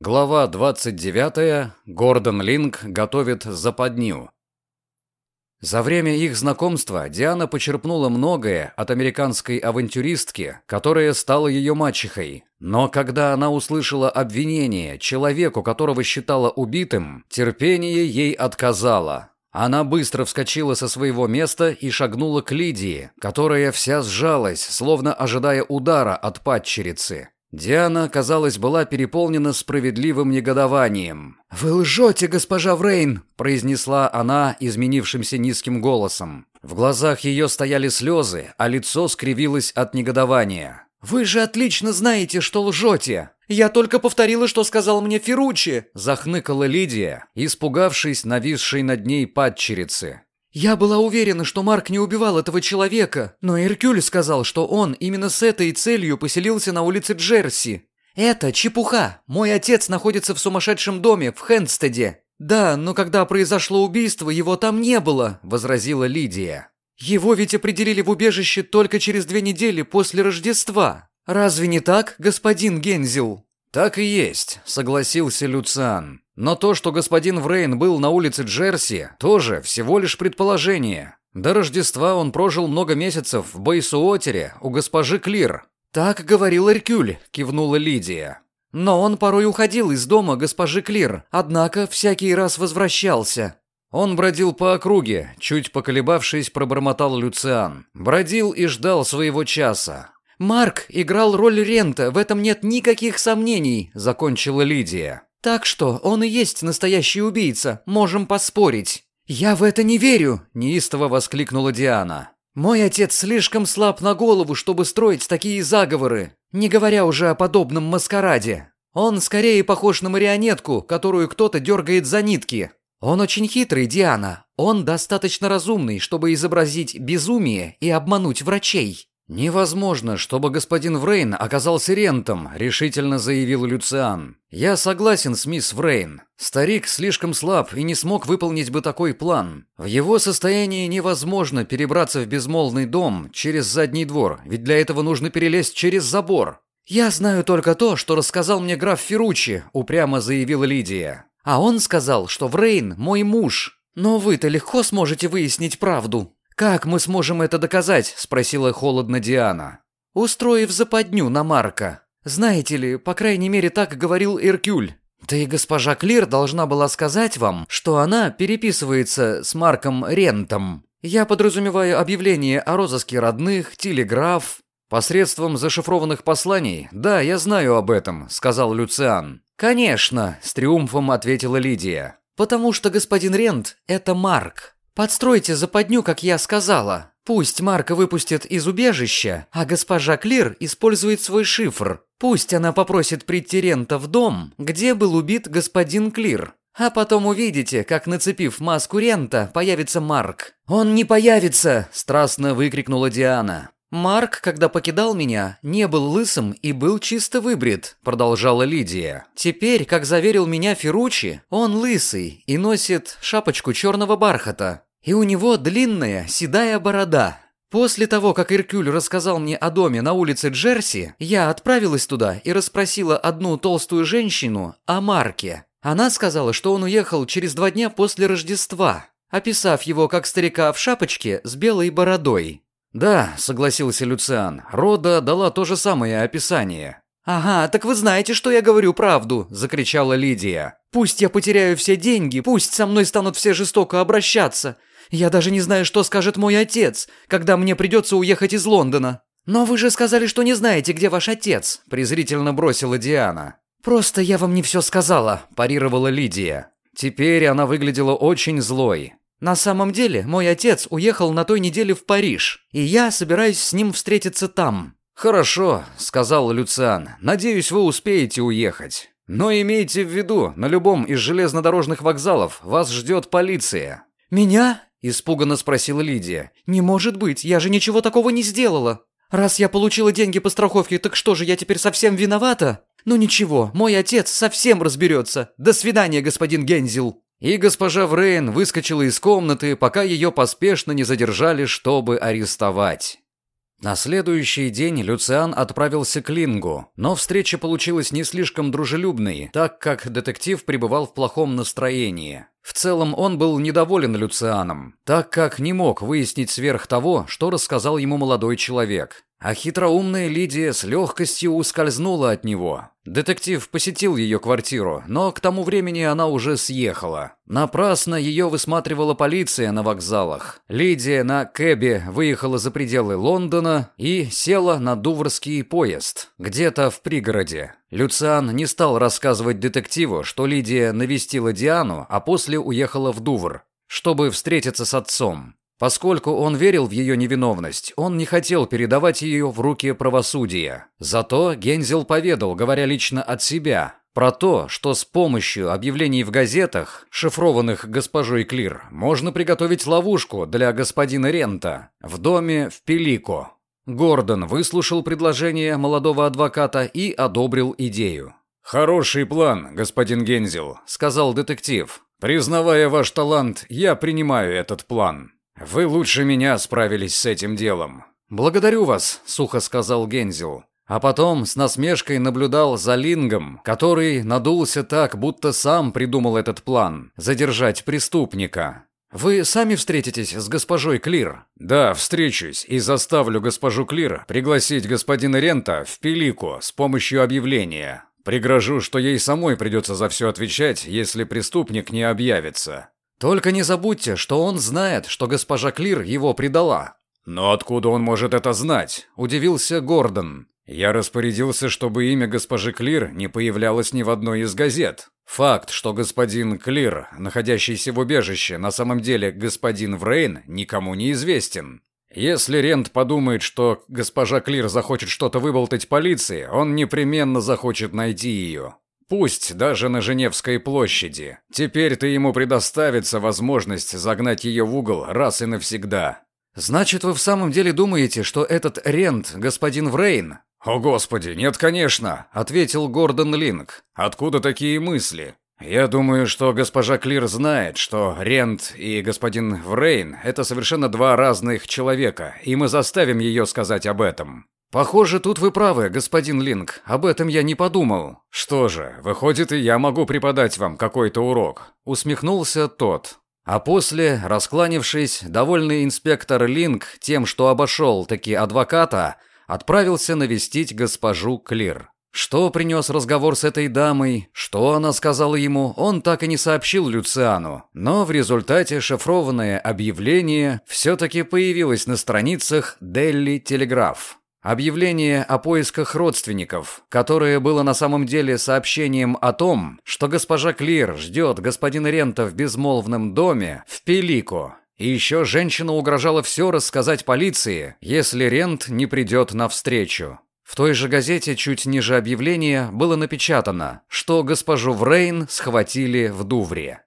Глава 29. Гордон Линк готовит западню. За время их знакомства Диана почерпнула многое от американской авантюристки, которая стала ее мачехой. Но когда она услышала обвинение человеку, которого считала убитым, терпение ей отказало. Она быстро вскочила со своего места и шагнула к Лидии, которая вся сжалась, словно ожидая удара от падчерицы. Диана, казалось, была переполнена справедливым негодованием. «Вы лжете, госпожа Врейн!» – произнесла она изменившимся низким голосом. В глазах ее стояли слезы, а лицо скривилось от негодования. «Вы же отлично знаете, что лжете!» «Я только повторила, что сказал мне Ферручи!» – захныкала Лидия, испугавшись нависшей над ней падчерицы. «Я была уверена, что Марк не убивал этого человека, но Иркюль сказал, что он именно с этой целью поселился на улице Джерси. Это чепуха. Мой отец находится в сумасшедшем доме в Хендстеде. Да, но когда произошло убийство, его там не было», – возразила Лидия. «Его ведь определили в убежище только через две недели после Рождества. Разве не так, господин Гензел?» «Так и есть», — согласился Люциан. «Но то, что господин Врейн был на улице Джерси, тоже всего лишь предположение. До Рождества он прожил много месяцев в Байсуотере у госпожи Клир». «Так говорил Эркюль», — кивнула Лидия. «Но он порой уходил из дома госпожи Клир, однако всякий раз возвращался». Он бродил по округе, чуть поколебавшись, пробормотал Люциан. Бродил и ждал своего часа. «Марк играл роль Рента, в этом нет никаких сомнений», — закончила Лидия. «Так что он и есть настоящий убийца, можем поспорить». «Я в это не верю!» – неистово воскликнула Диана. «Мой отец слишком слаб на голову, чтобы строить такие заговоры, не говоря уже о подобном маскараде. Он скорее похож на марионетку, которую кто-то дергает за нитки. Он очень хитрый, Диана. Он достаточно разумный, чтобы изобразить безумие и обмануть врачей. «Невозможно, чтобы господин Врейн оказался рентом», — решительно заявил Люциан. «Я согласен с мисс Врейн. Старик слишком слаб и не смог выполнить бы такой план. В его состоянии невозможно перебраться в безмолвный дом через задний двор, ведь для этого нужно перелезть через забор». «Я знаю только то, что рассказал мне граф Ферручи», — упрямо заявила Лидия. «А он сказал, что Врейн мой муж. Но вы-то легко сможете выяснить правду». «Как мы сможем это доказать?» – спросила холодно Диана. «Устроив западню на Марка. Знаете ли, по крайней мере, так говорил Иркюль. Да и госпожа Клир должна была сказать вам, что она переписывается с Марком Рентом. Я подразумеваю объявление о розыске родных, телеграф. Посредством зашифрованных посланий? Да, я знаю об этом, сказал Люциан. Конечно, с триумфом ответила Лидия. Потому что господин Рент – это Марк. Подстройте западню, как я сказала. Пусть Марка выпустит из убежища, а госпожа Клир использует свой шифр. Пусть она попросит прийти Рента в дом, где был убит господин Клир. А потом увидите, как, нацепив маску Рента, появится Марк. «Он не появится!» – страстно выкрикнула Диана. «Марк, когда покидал меня, не был лысым и был чисто выбрит», – продолжала Лидия. «Теперь, как заверил меня Ферручи, он лысый и носит шапочку черного бархата. И у него длинная седая борода. После того, как Иркюль рассказал мне о доме на улице Джерси, я отправилась туда и расспросила одну толстую женщину о Марке. Она сказала, что он уехал через два дня после Рождества, описав его как старика в шапочке с белой бородой. «Да», — согласился Люциан, — «Рода дала то же самое описание». «Ага, так вы знаете, что я говорю правду!» – закричала Лидия. «Пусть я потеряю все деньги, пусть со мной станут все жестоко обращаться. Я даже не знаю, что скажет мой отец, когда мне придется уехать из Лондона». «Но вы же сказали, что не знаете, где ваш отец», – презрительно бросила Диана. «Просто я вам не все сказала», – парировала Лидия. Теперь она выглядела очень злой. «На самом деле, мой отец уехал на той неделе в Париж, и я собираюсь с ним встретиться там». «Хорошо», — сказал Люциан. «Надеюсь, вы успеете уехать. Но имейте в виду, на любом из железнодорожных вокзалов вас ждет полиция». «Меня?» – испуганно спросила Лидия. «Не может быть, я же ничего такого не сделала. Раз я получила деньги по страховке, так что же, я теперь совсем виновата? Ну ничего, мой отец совсем разберется. До свидания, господин Гензел». И госпожа Врейн выскочила из комнаты, пока ее поспешно не задержали, чтобы арестовать. На следующий день Люциан отправился к Лингу, но встреча получилась не слишком дружелюбной, так как детектив пребывал в плохом настроении. В целом он был недоволен Люцианом, так как не мог выяснить сверх того, что рассказал ему молодой человек. А хитроумная Лидия с легкостью ускользнула от него. Детектив посетил ее квартиру, но к тому времени она уже съехала. Напрасно ее высматривала полиция на вокзалах. Лидия на кэбе выехала за пределы Лондона и села на Дуврский поезд, где-то в пригороде. Люциан не стал рассказывать детективу, что Лидия навестила Диану, а после уехала в Дувр, чтобы встретиться с отцом. Поскольку он верил в ее невиновность, он не хотел передавать ее в руки правосудия. Зато Гензел поведал, говоря лично от себя, про то, что с помощью объявлений в газетах, шифрованных госпожой Клир, можно приготовить ловушку для господина Рента в доме в Пелико. Гордон выслушал предложение молодого адвоката и одобрил идею. «Хороший план, господин Гензел», — сказал детектив. «Признавая ваш талант, я принимаю этот план». «Вы лучше меня справились с этим делом». «Благодарю вас», — сухо сказал Гензел. А потом с насмешкой наблюдал за Лингом, который надулся так, будто сам придумал этот план — задержать преступника. «Вы сами встретитесь с госпожой Клир?» «Да, встречусь и заставлю госпожу Клир пригласить господина Рента в Пелику с помощью объявления. Пригрожу, что ей самой придется за все отвечать, если преступник не объявится. Только не забудьте, что он знает, что госпожа Клир его предала. Но откуда он может это знать? Удивился Гордон. Я распорядился, чтобы имя госпожи Клир не появлялось ни в одной из газет. Факт, что господин Клир, находящийся в убежище, на самом деле господин Врейн, никому не известен. Если Рент подумает, что госпожа Клир захочет что-то выболтать полиции, он непременно захочет найти ее. Пусть даже на Женевской площади. Теперь-то ему предоставится возможность загнать ее в угол раз и навсегда. Значит, вы в самом деле думаете, что этот Рент господин Врейн? О, господи, нет, конечно, ответил Гордон Линк. Откуда такие мысли? Я думаю, что госпожа Клир знает, что Рент и господин Врейн это совершенно два разных человека, и мы заставим ее сказать об этом. «Похоже, тут вы правы, господин Линк. Об этом я не подумал». «Что же, выходит, и я могу преподать вам какой-то урок», — усмехнулся тот. А после, раскланившись, довольный инспектор Линк тем, что обошел таки адвоката, отправился навестить госпожу Клир. Что принес разговор с этой дамой, что она сказала ему, он так и не сообщил Люциану. Но в результате шифрованное объявление все-таки появилось на страницах Делли Телеграф. Объявление о поисках родственников, которое было на самом деле сообщением о том, что госпожа Клир ждет господина Рента в безмолвном доме в Пелико. И еще женщина угрожала все рассказать полиции, если Рент не придет навстречу. В той же газете чуть ниже объявления было напечатано, что госпожу Врейн схватили в Дувре.